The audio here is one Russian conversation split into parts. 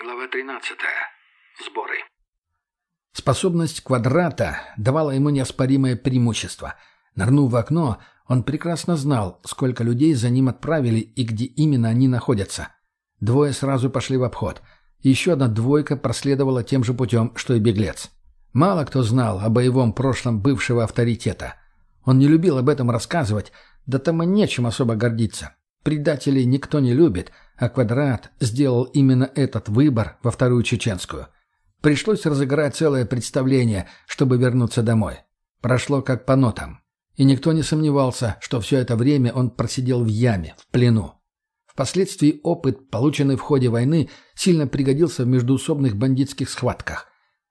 Глава 13. Сборы. Способность квадрата давала ему неоспоримое преимущество. Нырнув в окно, он прекрасно знал, сколько людей за ним отправили и где именно они находятся. Двое сразу пошли в обход. Еще одна двойка проследовала тем же путем, что и беглец. Мало кто знал о боевом прошлом бывшего авторитета. Он не любил об этом рассказывать, да там и нечем особо гордиться. Предателей никто не любит, а Квадрат сделал именно этот выбор во вторую чеченскую. Пришлось разыграть целое представление, чтобы вернуться домой. Прошло как по нотам. И никто не сомневался, что все это время он просидел в яме, в плену. Впоследствии опыт, полученный в ходе войны, сильно пригодился в междуусобных бандитских схватках.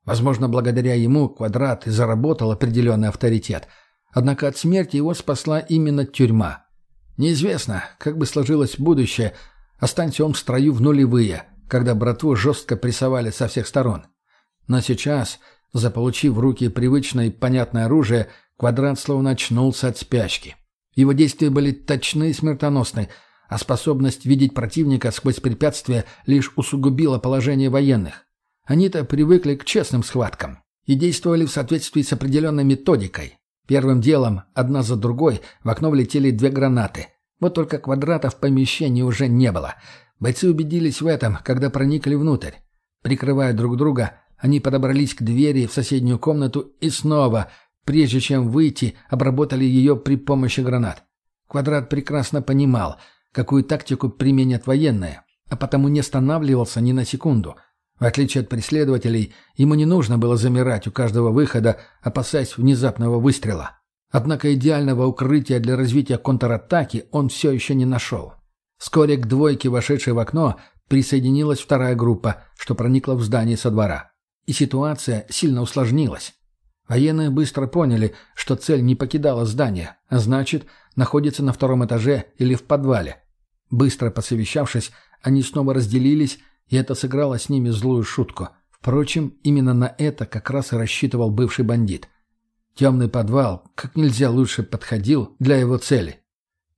Возможно, благодаря ему Квадрат и заработал определенный авторитет. Однако от смерти его спасла именно тюрьма – Неизвестно, как бы сложилось будущее, останься он в строю в нулевые, когда братву жестко прессовали со всех сторон. Но сейчас, заполучив в руки привычное и понятное оружие, Квадрат словно очнулся от спячки. Его действия были точны и смертоносны, а способность видеть противника сквозь препятствия лишь усугубила положение военных. Они-то привыкли к честным схваткам и действовали в соответствии с определенной методикой. Первым делом, одна за другой, в окно влетели две гранаты. Вот только квадратов в помещении уже не было. Бойцы убедились в этом, когда проникли внутрь. Прикрывая друг друга, они подобрались к двери в соседнюю комнату и снова, прежде чем выйти, обработали ее при помощи гранат. Квадрат прекрасно понимал, какую тактику применят военные, а потому не останавливался ни на секунду – в отличие от преследователей, ему не нужно было замирать у каждого выхода, опасаясь внезапного выстрела. Однако идеального укрытия для развития контратаки он все еще не нашел. Вскоре к двойке, вошедшей в окно, присоединилась вторая группа, что проникла в здание со двора. И ситуация сильно усложнилась. Военные быстро поняли, что цель не покидала здание, а значит, находится на втором этаже или в подвале. Быстро посовещавшись, они снова разделились и это сыграло с ними злую шутку. Впрочем, именно на это как раз и рассчитывал бывший бандит. Темный подвал как нельзя лучше подходил для его цели.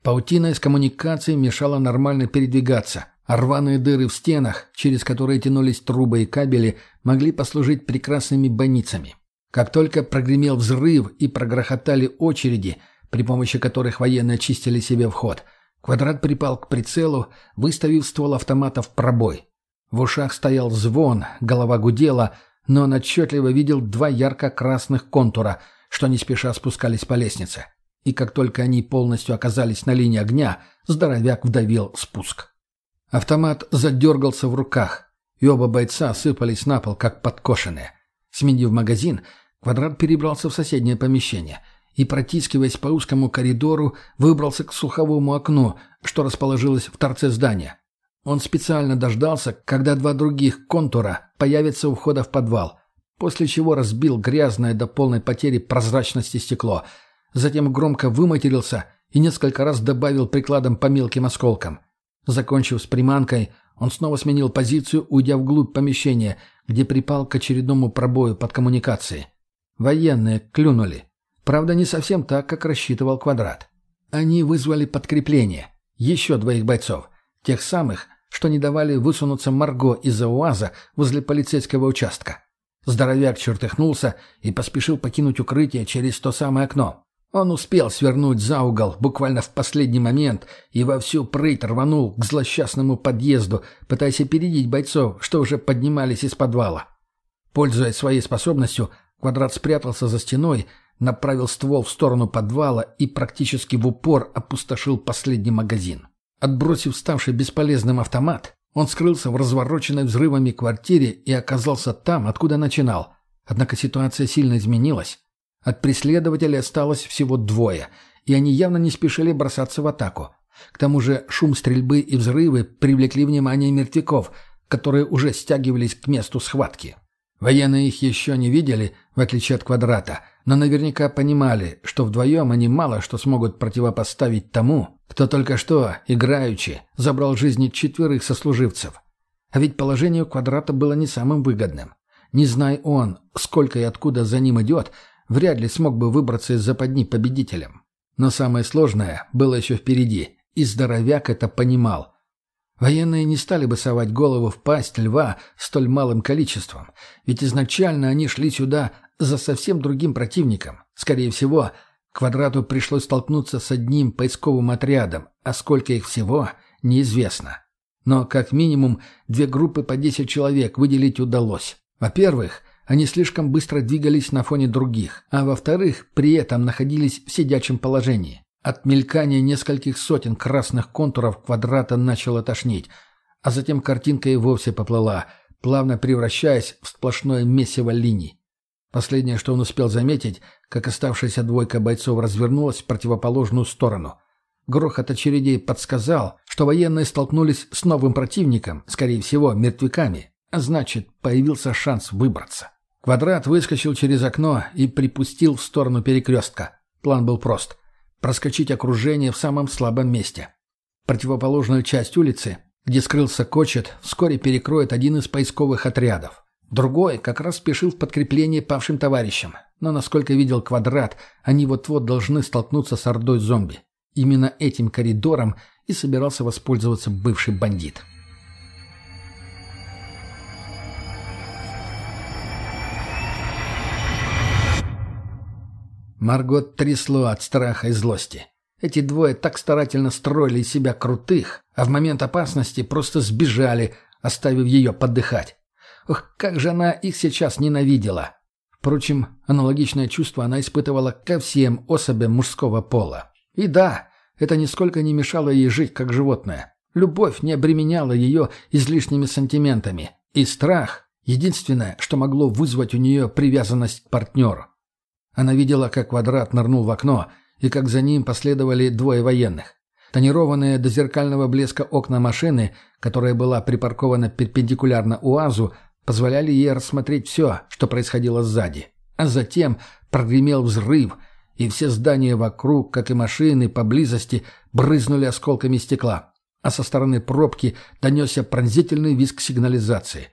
Паутина из коммуникаций мешала нормально передвигаться, а рваные дыры в стенах, через которые тянулись трубы и кабели, могли послужить прекрасными больницами. Как только прогремел взрыв и прогрохотали очереди, при помощи которых военные очистили себе вход, квадрат припал к прицелу, выставив ствол автомата в пробой. В ушах стоял звон, голова гудела, но он отчетливо видел два ярко-красных контура, что не спеша спускались по лестнице. И как только они полностью оказались на линии огня, здоровяк вдавил спуск. Автомат задергался в руках, и оба бойца сыпались на пол, как подкошенные. Сменив магазин, Квадрат перебрался в соседнее помещение и, протискиваясь по узкому коридору, выбрался к слуховому окну, что расположилось в торце здания. Он специально дождался, когда два других контура появятся у входа в подвал, после чего разбил грязное до полной потери прозрачности стекло. Затем громко выматерился и несколько раз добавил прикладом по мелким осколкам. Закончив с приманкой, он снова сменил позицию, уйдя вглубь помещения, где припал к очередному пробою под коммуникацией. Военные клюнули. Правда, не совсем так, как рассчитывал Квадрат. Они вызвали подкрепление. Еще двоих бойцов. Тех самых, что не давали высунуться Марго из-за УАЗа возле полицейского участка. Здоровяк чертыхнулся и поспешил покинуть укрытие через то самое окно. Он успел свернуть за угол буквально в последний момент и во всю прыть рванул к злосчастному подъезду, пытаясь опередить бойцов, что уже поднимались из подвала. Пользуясь своей способностью, Квадрат спрятался за стеной, направил ствол в сторону подвала и практически в упор опустошил последний магазин. Отбросив ставший бесполезным автомат, он скрылся в развороченной взрывами квартире и оказался там, откуда начинал. Однако ситуация сильно изменилась. От преследователей осталось всего двое, и они явно не спешили бросаться в атаку. К тому же шум стрельбы и взрывы привлекли внимание мертвяков, которые уже стягивались к месту схватки. Военные их еще не видели, в отличие от квадрата, но наверняка понимали, что вдвоем они мало что смогут противопоставить тому, кто только что, играючи, забрал жизни четверых сослуживцев. А ведь положение квадрата было не самым выгодным. Не зная он, сколько и откуда за ним идет, вряд ли смог бы выбраться из западни победителем. Но самое сложное было еще впереди, и здоровяк это понимал. Военные не стали бы совать голову в пасть льва столь малым количеством, ведь изначально они шли сюда за совсем другим противником. Скорее всего, квадрату пришлось столкнуться с одним поисковым отрядом, а сколько их всего, неизвестно. Но как минимум две группы по 10 человек выделить удалось. Во-первых, они слишком быстро двигались на фоне других, а во-вторых, при этом находились в сидячем положении. От мелькания нескольких сотен красных контуров квадрата начало тошнить, а затем картинка и вовсе поплыла, плавно превращаясь в сплошное месиво линий. Последнее, что он успел заметить, как оставшаяся двойка бойцов развернулась в противоположную сторону. Грохот очередей подсказал, что военные столкнулись с новым противником, скорее всего, мертвяками, а значит, появился шанс выбраться. Квадрат выскочил через окно и припустил в сторону перекрестка. План был прост проскочить окружение в самом слабом месте. Противоположную часть улицы, где скрылся Кочет, вскоре перекроет один из поисковых отрядов. Другой как раз спешил в подкрепление павшим товарищам, но, насколько видел квадрат, они вот-вот должны столкнуться с ордой зомби. Именно этим коридором и собирался воспользоваться бывший бандит. Маргот трясло от страха и злости. Эти двое так старательно строили из себя крутых, а в момент опасности просто сбежали, оставив ее подыхать. Ох, как же она их сейчас ненавидела! Впрочем, аналогичное чувство она испытывала ко всем особям мужского пола. И да, это нисколько не мешало ей жить как животное. Любовь не обременяла ее излишними сантиментами. И страх — единственное, что могло вызвать у нее привязанность к партнеру. Она видела, как квадрат нырнул в окно, и как за ним последовали двое военных. Тонированные до зеркального блеска окна машины, которая была припаркована перпендикулярно УАЗу, позволяли ей рассмотреть все, что происходило сзади. А затем прогремел взрыв, и все здания вокруг, как и машины поблизости, брызнули осколками стекла. А со стороны пробки донесся пронзительный визг сигнализации.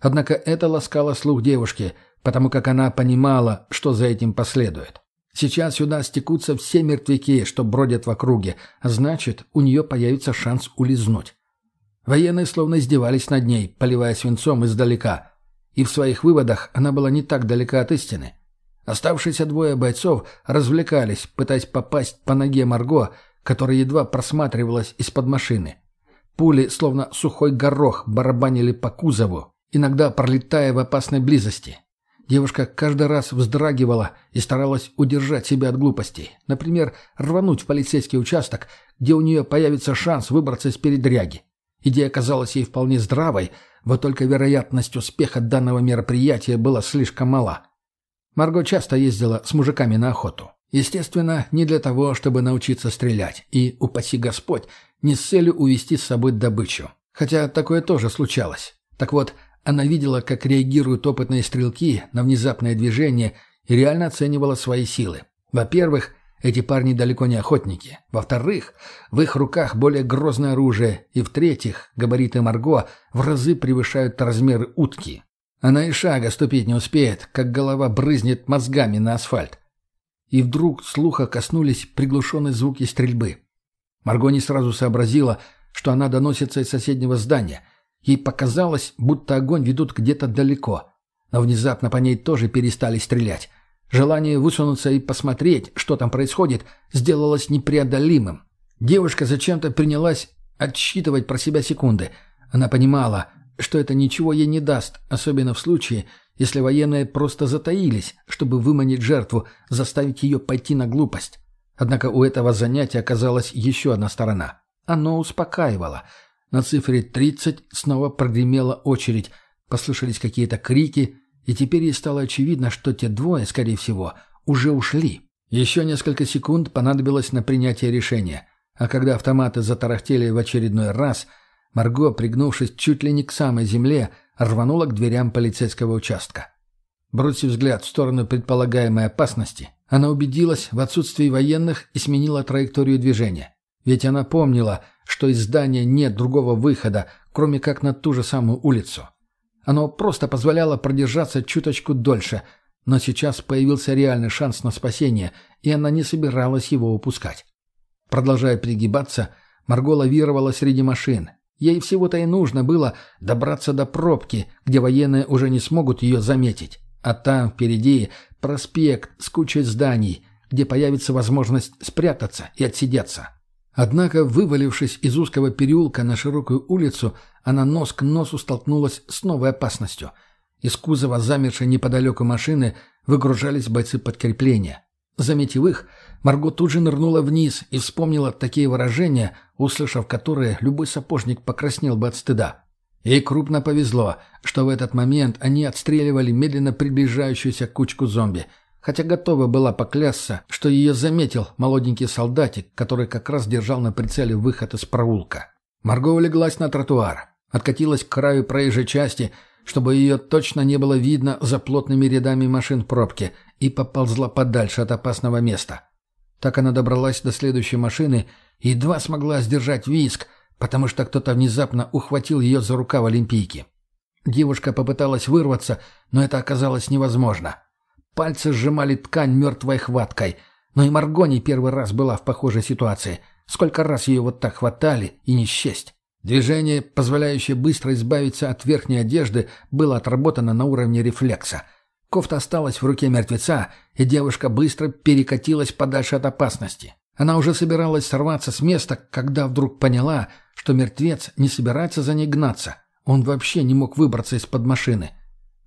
Однако это ласкало слух девушки – потому как она понимала, что за этим последует. Сейчас сюда стекутся все мертвяки, что бродят в округе, а значит, у нее появится шанс улизнуть. Военные словно издевались над ней, поливая свинцом издалека. И в своих выводах она была не так далека от истины. Оставшиеся двое бойцов развлекались, пытаясь попасть по ноге Марго, которая едва просматривалась из-под машины. Пули, словно сухой горох, барабанили по кузову, иногда пролетая в опасной близости. Девушка каждый раз вздрагивала и старалась удержать себя от глупостей. Например, рвануть в полицейский участок, где у нее появится шанс выбраться из передряги. Идея казалась ей вполне здравой, вот только вероятность успеха данного мероприятия была слишком мала. Марго часто ездила с мужиками на охоту. Естественно, не для того, чтобы научиться стрелять, и, упаси Господь, не с целью увести с собой добычу. Хотя такое тоже случалось. Так вот, она видела, как реагируют опытные стрелки на внезапное движение и реально оценивала свои силы. Во-первых, эти парни далеко не охотники. Во-вторых, в их руках более грозное оружие. И в-третьих, габариты Марго в разы превышают размеры утки. Она и шага ступить не успеет, как голова брызнет мозгами на асфальт. И вдруг слуха коснулись приглушенные звуки стрельбы. Марго не сразу сообразила, что она доносится из соседнего здания – Ей показалось, будто огонь ведут где-то далеко. Но внезапно по ней тоже перестали стрелять. Желание высунуться и посмотреть, что там происходит, сделалось непреодолимым. Девушка зачем-то принялась отсчитывать про себя секунды. Она понимала, что это ничего ей не даст, особенно в случае, если военные просто затаились, чтобы выманить жертву, заставить ее пойти на глупость. Однако у этого занятия оказалась еще одна сторона. Оно успокаивало – на цифре 30 снова прогремела очередь, послышались какие-то крики, и теперь ей стало очевидно, что те двое, скорее всего, уже ушли. Еще несколько секунд понадобилось на принятие решения, а когда автоматы затарахтели в очередной раз, Марго, пригнувшись чуть ли не к самой земле, рванула к дверям полицейского участка. Бросив взгляд в сторону предполагаемой опасности, она убедилась в отсутствии военных и сменила траекторию движения. Ведь она помнила, что из здания нет другого выхода, кроме как на ту же самую улицу. Оно просто позволяло продержаться чуточку дольше, но сейчас появился реальный шанс на спасение, и она не собиралась его упускать. Продолжая пригибаться, Марго лавировала среди машин. Ей всего-то и нужно было добраться до пробки, где военные уже не смогут ее заметить. А там впереди проспект с кучей зданий, где появится возможность спрятаться и отсидеться. Однако, вывалившись из узкого переулка на широкую улицу, она нос к носу столкнулась с новой опасностью. Из кузова замершей неподалеку машины выгружались бойцы подкрепления. Заметив их, Марго тут же нырнула вниз и вспомнила такие выражения, услышав которые любой сапожник покраснел бы от стыда. Ей крупно повезло, что в этот момент они отстреливали медленно приближающуюся кучку зомби, хотя готова была поклясться, что ее заметил молоденький солдатик, который как раз держал на прицеле выход из проулка. Марго улеглась на тротуар, откатилась к краю проезжей части, чтобы ее точно не было видно за плотными рядами машин в пробке, и поползла подальше от опасного места. Так она добралась до следующей машины и едва смогла сдержать виск, потому что кто-то внезапно ухватил ее за рукав Олимпийки. Девушка попыталась вырваться, но это оказалось невозможно. Пальцы сжимали ткань мертвой хваткой, но и Марго не первый раз была в похожей ситуации. Сколько раз ее вот так хватали и не счесть. Движение, позволяющее быстро избавиться от верхней одежды, было отработано на уровне рефлекса — Кофта осталась в руке мертвеца, и девушка быстро перекатилась подальше от опасности. Она уже собиралась сорваться с места, когда вдруг поняла, что мертвец не собирается за ней гнаться. Он вообще не мог выбраться из-под машины.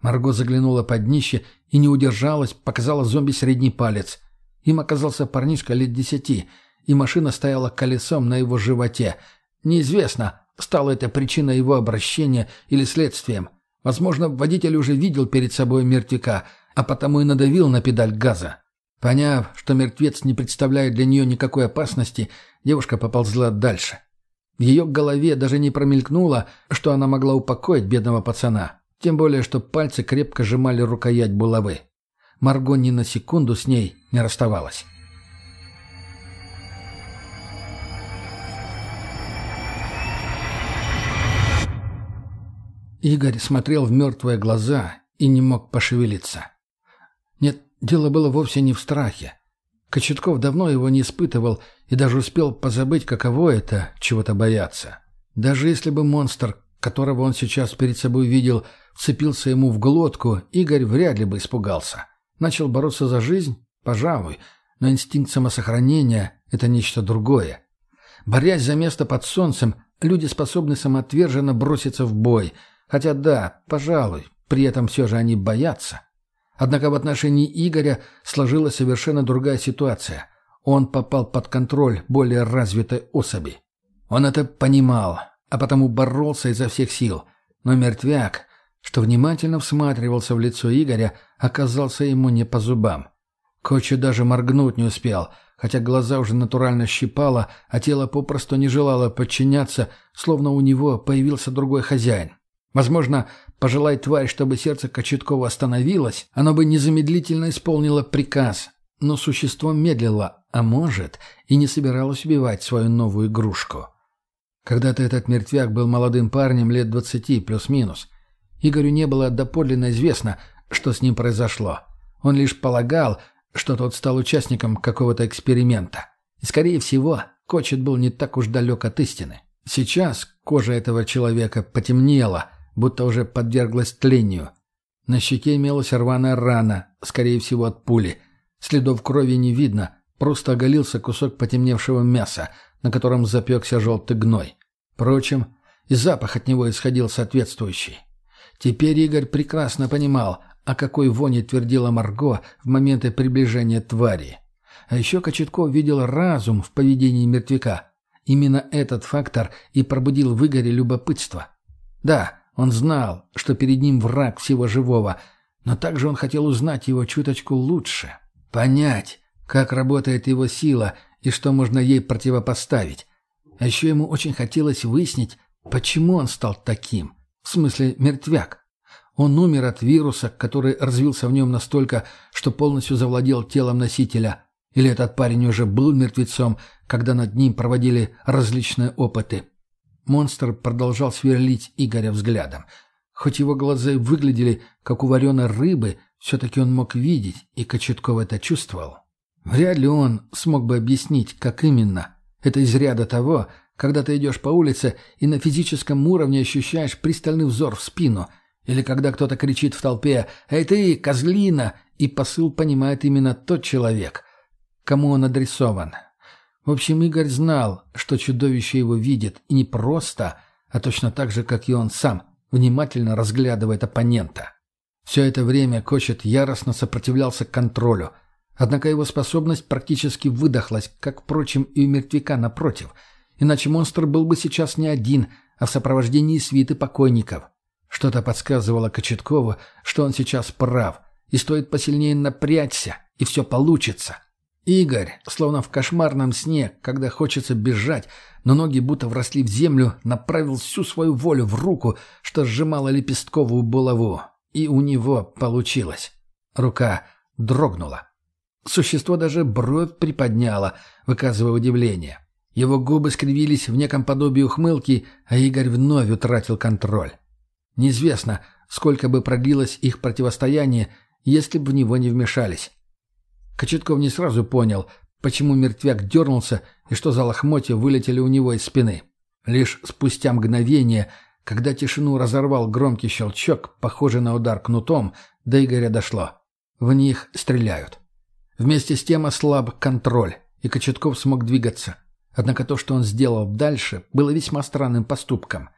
Марго заглянула под днище и не удержалась, показала зомби средний палец. Им оказался парнишка лет десяти, и машина стояла колесом на его животе. Неизвестно, стало это причиной его обращения или следствием. Возможно, водитель уже видел перед собой мертвяка, а потому и надавил на педаль газа. Поняв, что мертвец не представляет для нее никакой опасности, девушка поползла дальше. В ее голове даже не промелькнуло, что она могла упокоить бедного пацана. Тем более, что пальцы крепко сжимали рукоять булавы. Марго ни на секунду с ней не расставалась. Игорь смотрел в мертвые глаза и не мог пошевелиться. Нет, дело было вовсе не в страхе. Кочетков давно его не испытывал и даже успел позабыть, каково это — чего-то бояться. Даже если бы монстр, которого он сейчас перед собой видел, вцепился ему в глотку, Игорь вряд ли бы испугался. Начал бороться за жизнь? Пожалуй. Но инстинкт самосохранения — это нечто другое. Борясь за место под солнцем, люди способны самоотверженно броситься в бой — Хотя да, пожалуй, при этом все же они боятся. Однако в отношении Игоря сложилась совершенно другая ситуация. Он попал под контроль более развитой особи. Он это понимал, а потому боролся изо всех сил. Но мертвяк, что внимательно всматривался в лицо Игоря, оказался ему не по зубам. Кочу даже моргнуть не успел, хотя глаза уже натурально щипало, а тело попросту не желало подчиняться, словно у него появился другой хозяин. Возможно, пожелай тварь, чтобы сердце Кочеткова остановилось, оно бы незамедлительно исполнило приказ. Но существо медлило, а может, и не собиралось убивать свою новую игрушку. Когда-то этот мертвяк был молодым парнем лет двадцати плюс-минус. Игорю не было доподлинно известно, что с ним произошло. Он лишь полагал, что тот стал участником какого-то эксперимента. И, скорее всего, Кочет был не так уж далек от истины. Сейчас кожа этого человека потемнела, будто уже подверглась тлению. На щеке имелась рваная рана, скорее всего от пули. Следов крови не видно, просто оголился кусок потемневшего мяса, на котором запекся желтый гной. Впрочем, и запах от него исходил соответствующий. Теперь Игорь прекрасно понимал, о какой воне твердила Марго в моменты приближения твари. А еще Кочетков видел разум в поведении мертвяка. Именно этот фактор и пробудил в Игоре любопытство. Да, он знал, что перед ним враг всего живого, но также он хотел узнать его чуточку лучше, понять, как работает его сила и что можно ей противопоставить. А еще ему очень хотелось выяснить, почему он стал таким, в смысле мертвяк. Он умер от вируса, который развился в нем настолько, что полностью завладел телом носителя. Или этот парень уже был мертвецом, когда над ним проводили различные опыты. Монстр продолжал сверлить Игоря взглядом. Хоть его глаза и выглядели, как у вареной рыбы, все-таки он мог видеть, и Кочетков это чувствовал. Вряд ли он смог бы объяснить, как именно. Это из ряда того, когда ты идешь по улице и на физическом уровне ощущаешь пристальный взор в спину, или когда кто-то кричит в толпе «Эй ты, козлина!» и посыл понимает именно тот человек, кому он адресован. В общем, Игорь знал, что чудовище его видит, и не просто, а точно так же, как и он сам, внимательно разглядывает оппонента. Все это время Кочет яростно сопротивлялся контролю, однако его способность практически выдохлась, как, впрочем, и у мертвяка напротив, иначе монстр был бы сейчас не один, а в сопровождении свиты покойников. Что-то подсказывало Кочеткову, что он сейчас прав, и стоит посильнее напрячься, и все получится. Игорь, словно в кошмарном сне, когда хочется бежать, но ноги будто вросли в землю, направил всю свою волю в руку, что сжимала лепестковую булаву. И у него получилось. Рука дрогнула. Существо даже бровь приподняло, выказывая удивление. Его губы скривились в неком подобии ухмылки, а Игорь вновь утратил контроль. Неизвестно, сколько бы продлилось их противостояние, если бы в него не вмешались. Кочетков не сразу понял, почему мертвяк дернулся и что за лохмотья вылетели у него из спины. Лишь спустя мгновение, когда тишину разорвал громкий щелчок, похожий на удар кнутом, до Игоря дошло. В них стреляют. Вместе с тем ослаб контроль, и Кочетков смог двигаться. Однако то, что он сделал дальше, было весьма странным поступком.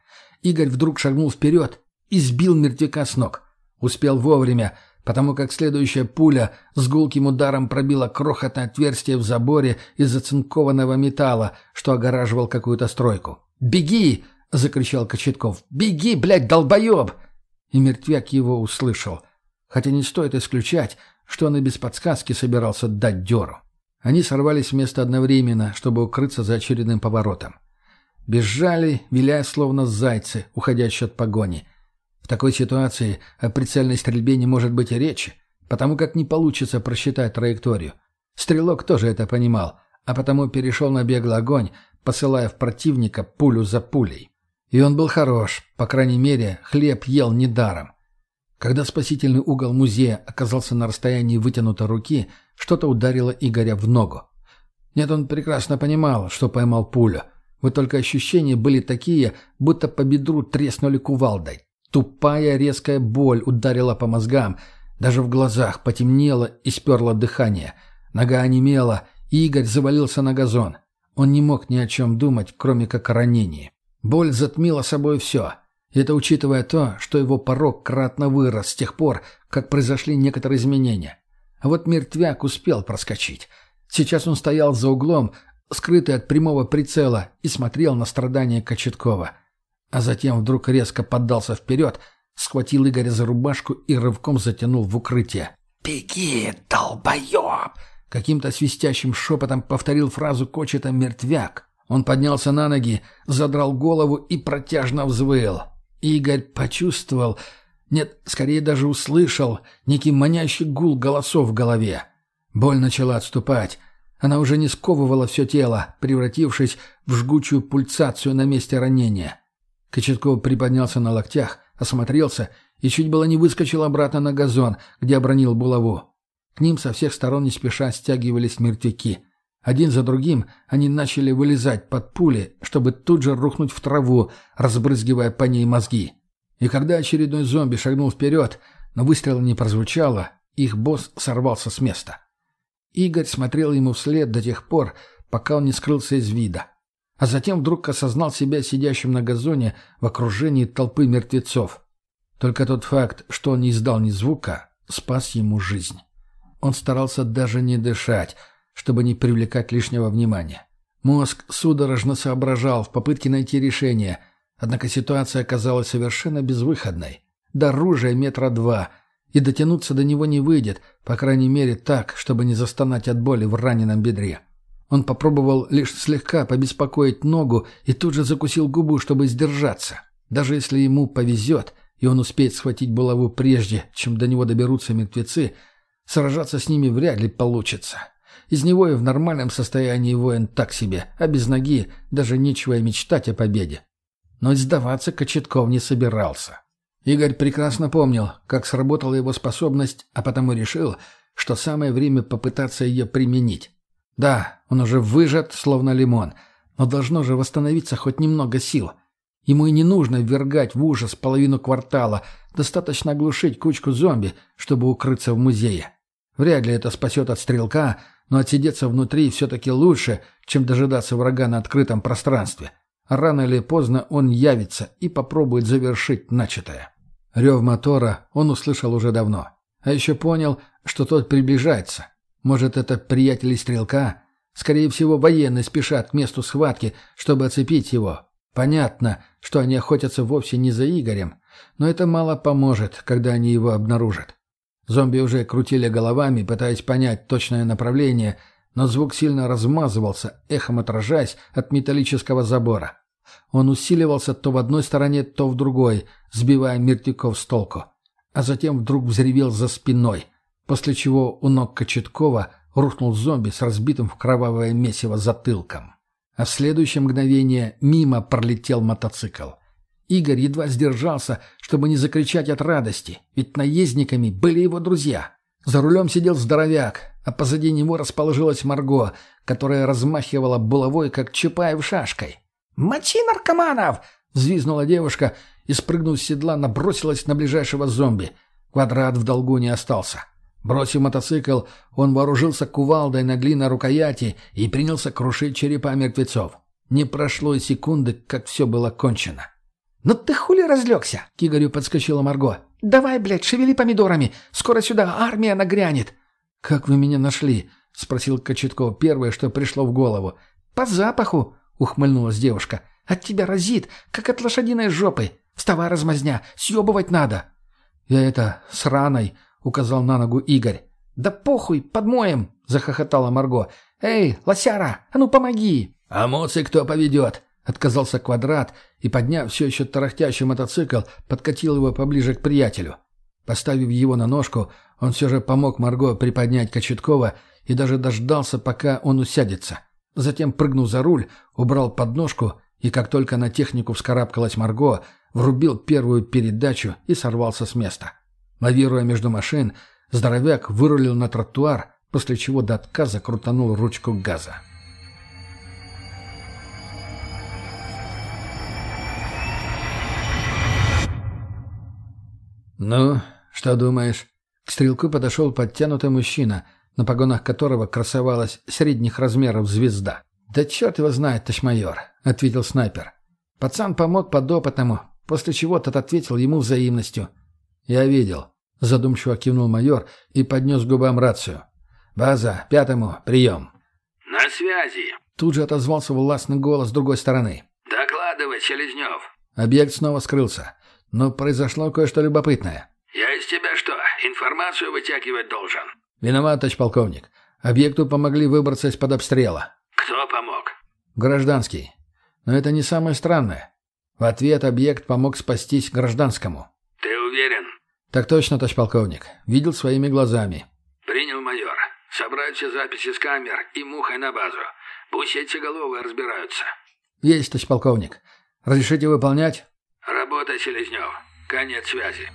Игорь вдруг шагнул вперед и сбил мертвяка с ног. Успел вовремя, потому как следующая пуля с гулким ударом пробила крохотное отверстие в заборе из зацинкованного металла, что огораживал какую-то стройку. «Беги!» — закричал Кочетков. «Беги, блядь, долбоеб!» И мертвяк его услышал. Хотя не стоит исключать, что он и без подсказки собирался дать дёру. Они сорвались вместо одновременно, чтобы укрыться за очередным поворотом. Бежали, виляя словно зайцы, уходящие от погони — в такой ситуации о прицельной стрельбе не может быть и речи, потому как не получится просчитать траекторию. Стрелок тоже это понимал, а потому перешел на беглый огонь, посылая в противника пулю за пулей. И он был хорош, по крайней мере, хлеб ел недаром. Когда спасительный угол музея оказался на расстоянии вытянутой руки, что-то ударило Игоря в ногу. Нет, он прекрасно понимал, что поймал пулю. Вот только ощущения были такие, будто по бедру треснули кувалдой. Тупая резкая боль ударила по мозгам. Даже в глазах потемнело и сперло дыхание. Нога онемела, и Игорь завалился на газон. Он не мог ни о чем думать, кроме как о ранении. Боль затмила собой все. Это учитывая то, что его порог кратно вырос с тех пор, как произошли некоторые изменения. А вот мертвяк успел проскочить. Сейчас он стоял за углом, скрытый от прямого прицела, и смотрел на страдания Кочеткова — а затем вдруг резко поддался вперед, схватил Игоря за рубашку и рывком затянул в укрытие. «Беги, долбоеб!» Каким-то свистящим шепотом повторил фразу Кочета «мертвяк». Он поднялся на ноги, задрал голову и протяжно взвыл. Игорь почувствовал, нет, скорее даже услышал, некий манящий гул голосов в голове. Боль начала отступать. Она уже не сковывала все тело, превратившись в жгучую пульсацию на месте ранения. Кочетков приподнялся на локтях, осмотрелся и чуть было не выскочил обратно на газон, где обронил булаву. К ним со всех сторон не спеша стягивались мертвяки. Один за другим они начали вылезать под пули, чтобы тут же рухнуть в траву, разбрызгивая по ней мозги. И когда очередной зомби шагнул вперед, но выстрела не прозвучало, их босс сорвался с места. Игорь смотрел ему вслед до тех пор, пока он не скрылся из вида а затем вдруг осознал себя сидящим на газоне в окружении толпы мертвецов. Только тот факт, что он не издал ни звука, спас ему жизнь. Он старался даже не дышать, чтобы не привлекать лишнего внимания. Мозг судорожно соображал в попытке найти решение, однако ситуация оказалась совершенно безвыходной. До оружия метра два, и дотянуться до него не выйдет, по крайней мере так, чтобы не застонать от боли в раненом бедре. Он попробовал лишь слегка побеспокоить ногу и тут же закусил губу, чтобы сдержаться. Даже если ему повезет, и он успеет схватить булаву прежде, чем до него доберутся мертвецы, сражаться с ними вряд ли получится. Из него и в нормальном состоянии воин так себе, а без ноги даже нечего и мечтать о победе. Но сдаваться Кочетков не собирался. Игорь прекрасно помнил, как сработала его способность, а потому решил, что самое время попытаться ее применить. Да, он уже выжат, словно лимон. Но должно же восстановиться хоть немного сил. Ему и не нужно ввергать в ужас половину квартала, достаточно оглушить кучку зомби, чтобы укрыться в музее. Вряд ли это спасет от стрелка, но отсидеться внутри все-таки лучше, чем дожидаться врага на открытом пространстве. Рано или поздно он явится и попробует завершить начатое. Рев мотора он услышал уже давно. А еще понял, что тот приближается. Может, это приятели стрелка? Скорее всего, военные спешат к месту схватки, чтобы оцепить его. Понятно, что они охотятся вовсе не за Игорем, но это мало поможет, когда они его обнаружат. Зомби уже крутили головами, пытаясь понять точное направление, но звук сильно размазывался, эхом отражаясь от металлического забора. Он усиливался то в одной стороне, то в другой, сбивая мертвяков с толку. А затем вдруг взревел за спиной, после чего у ног Кочеткова рухнул зомби с разбитым в кровавое месиво затылком. А в следующее мгновение мимо пролетел мотоцикл — Игорь едва сдержался, чтобы не закричать от радости, ведь наездниками были его друзья. За рулем сидел здоровяк, а позади него расположилась Марго, которая размахивала булавой, как Чапаев шашкой. «Мочи наркоманов!» — взвизнула девушка и, спрыгнув с седла, набросилась на ближайшего зомби. Квадрат в долгу не остался. Бросив мотоцикл, он вооружился кувалдой на глиной рукояти и принялся крушить черепа мертвецов. Не прошло и секунды, как все было кончено. «Ну ты хули разлегся?» — к Игорю подскочила Марго. «Давай, блядь, шевели помидорами. Скоро сюда армия нагрянет». «Как вы меня нашли?» — спросил Кочетков первое, что пришло в голову. «По запаху», — ухмыльнулась девушка. «От тебя разит, как от лошадиной жопы. Вставай, размазня, съебывать надо». «Я это, с раной», — указал на ногу Игорь. «Да похуй, подмоем», — захохотала Марго. «Эй, лосяра, а ну помоги!» «А моцы кто поведет?» Отказался квадрат и, подняв все еще тарахтящий мотоцикл, подкатил его поближе к приятелю. Поставив его на ножку, он все же помог Марго приподнять Кочеткова и даже дождался, пока он усядется. Затем, прыгнул за руль, убрал подножку и, как только на технику вскарабкалась Марго, врубил первую передачу и сорвался с места. Лавируя между машин, здоровяк вырулил на тротуар, после чего до отказа крутанул ручку газа. «Ну, что думаешь?» К стрелку подошел подтянутый мужчина, на погонах которого красовалась средних размеров звезда. «Да черт его знает, товарищ ответил снайпер. Пацан помог подопытному, после чего тот ответил ему взаимностью. «Я видел», — задумчиво кивнул майор и поднес губам рацию. «База, пятому, прием». «На связи», — тут же отозвался властный голос с другой стороны. «Докладывай, Селезнев». Объект снова скрылся. Но произошло кое-что любопытное. «Я из тебя что, информацию вытягивать должен?» «Виноват, товарищ полковник. Объекту помогли выбраться из-под обстрела». «Кто помог?» «Гражданский. Но это не самое странное. В ответ объект помог спастись гражданскому». «Ты уверен?» «Так точно, товарищ полковник. Видел своими глазами». «Принял, майор. Собрать все записи с камер и мухой на базу. Пусть эти головы разбираются». «Есть, товарищ полковник. Разрешите выполнять?» «Работа, Селезнев. Конец связи».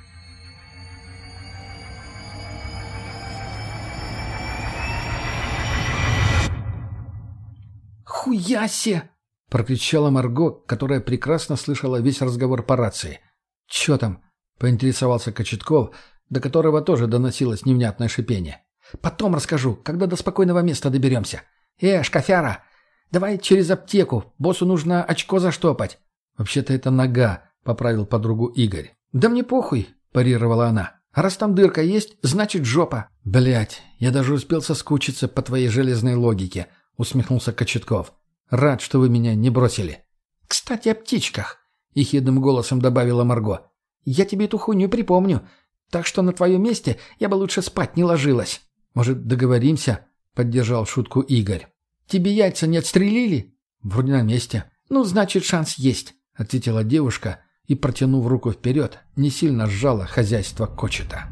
«Хуясе!» — прокричала Марго, которая прекрасно слышала весь разговор по рации. «Чё там?» — поинтересовался Кочетков, до которого тоже доносилось невнятное шипение. «Потом расскажу, когда до спокойного места доберемся. Э, шкафяра, давай через аптеку, боссу нужно очко заштопать». «Вообще-то это нога», — поправил подругу Игорь. «Да мне похуй», — парировала она. «А раз там дырка есть, значит жопа». Блять, я даже успел соскучиться по твоей железной логике», — усмехнулся Кочетков. «Рад, что вы меня не бросили». «Кстати, о птичках», — ехидным голосом добавила Марго. «Я тебе эту хуйню припомню, так что на твоем месте я бы лучше спать не ложилась». «Может, договоримся?» — поддержал шутку Игорь. «Тебе яйца не отстрелили?» «Вроде на месте». «Ну, значит, шанс есть», — ответила девушка, — и, протянув руку вперед, не сильно сжала хозяйство Кочета.